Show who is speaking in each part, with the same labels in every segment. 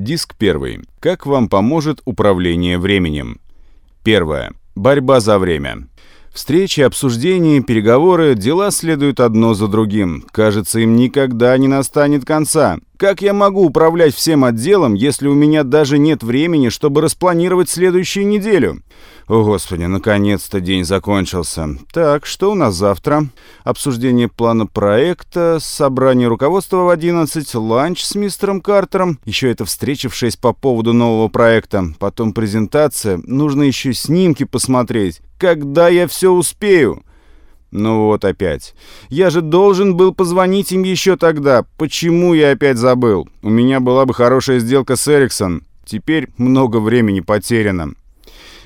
Speaker 1: Диск 1. Как вам поможет управление временем? Первое. Борьба за время. Встречи, обсуждения, переговоры, дела следуют одно за другим. Кажется, им никогда не настанет конца. Как я могу управлять всем отделом, если у меня даже нет времени, чтобы распланировать следующую неделю? О, Господи, наконец-то день закончился. Так, что у нас завтра? Обсуждение плана проекта, собрание руководства в 11, ланч с мистером Картером, еще это встреча в 6 по поводу нового проекта, потом презентация, нужно еще снимки посмотреть. Когда я все успею? Ну вот опять. Я же должен был позвонить им еще тогда. Почему я опять забыл? У меня была бы хорошая сделка с Эриксон. Теперь много времени потеряно.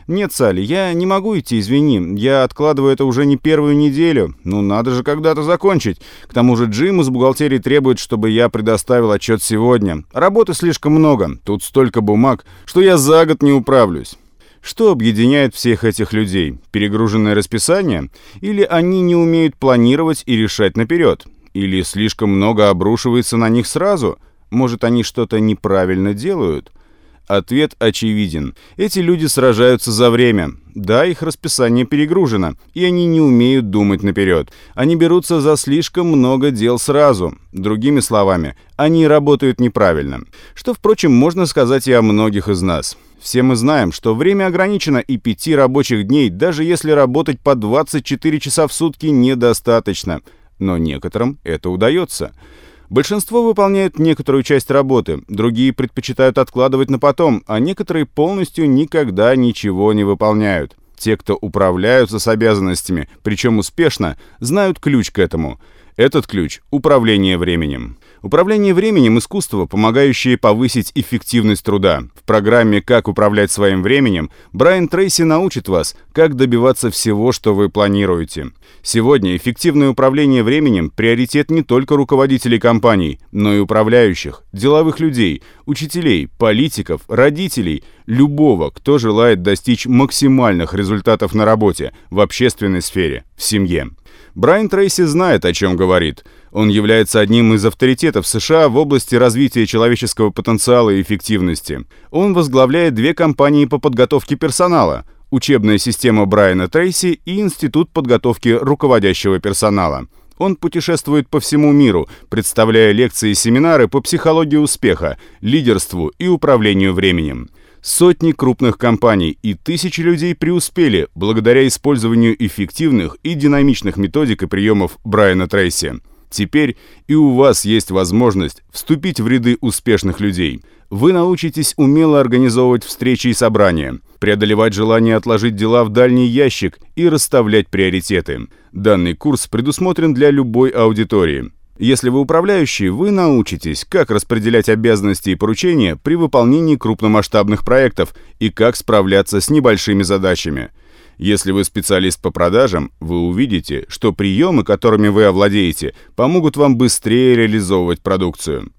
Speaker 1: «Нет, Салли, я не могу идти, извини. Я откладываю это уже не первую неделю. Ну, надо же когда-то закончить. К тому же Джим из бухгалтерии требует, чтобы я предоставил отчет сегодня. Работы слишком много. Тут столько бумаг, что я за год не управлюсь». Что объединяет всех этих людей? Перегруженное расписание? Или они не умеют планировать и решать наперед? Или слишком много обрушивается на них сразу? Может, они что-то неправильно делают? Ответ очевиден. Эти люди сражаются за время. Да, их расписание перегружено, и они не умеют думать наперед. Они берутся за слишком много дел сразу. Другими словами, они работают неправильно. Что, впрочем, можно сказать и о многих из нас. Все мы знаем, что время ограничено и пяти рабочих дней, даже если работать по 24 часа в сутки недостаточно. Но некоторым это удается. Большинство выполняют некоторую часть работы, другие предпочитают откладывать на потом, а некоторые полностью никогда ничего не выполняют. Те, кто управляются с обязанностями, причем успешно, знают ключ к этому. Этот ключ – управление временем. Управление временем – искусство, помогающее повысить эффективность труда. В программе «Как управлять своим временем» Брайан Трейси научит вас, как добиваться всего, что вы планируете. Сегодня эффективное управление временем – приоритет не только руководителей компаний, но и управляющих, деловых людей, учителей, политиков, родителей, любого, кто желает достичь максимальных результатов на работе, в общественной сфере, в семье. Брайан Трейси знает, о чем говорит. Он является одним из авторитетов США в области развития человеческого потенциала и эффективности. Он возглавляет две компании по подготовке персонала – учебная система Брайана Трейси и Институт подготовки руководящего персонала. Он путешествует по всему миру, представляя лекции и семинары по психологии успеха, лидерству и управлению временем. Сотни крупных компаний и тысячи людей преуспели благодаря использованию эффективных и динамичных методик и приемов Брайана Трейси. Теперь и у вас есть возможность вступить в ряды успешных людей. Вы научитесь умело организовывать встречи и собрания, преодолевать желание отложить дела в дальний ящик и расставлять приоритеты. Данный курс предусмотрен для любой аудитории. Если вы управляющий, вы научитесь, как распределять обязанности и поручения при выполнении крупномасштабных проектов и как справляться с небольшими задачами. Если вы специалист по продажам, вы увидите, что приемы, которыми вы овладеете, помогут вам быстрее реализовывать продукцию.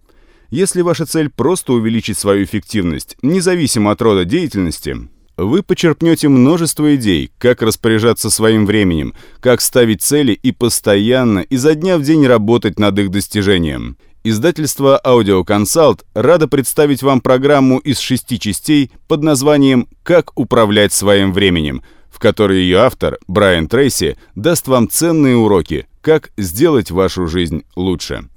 Speaker 1: Если ваша цель просто увеличить свою эффективность, независимо от рода деятельности, вы почерпнете множество идей, как распоряжаться своим временем, как ставить цели и постоянно, изо дня в день работать над их достижением. Издательство Consult радо представить вам программу из шести частей под названием «Как управлять своим временем», в которой ее автор, Брайан Трейси, даст вам ценные уроки, как сделать вашу жизнь лучше.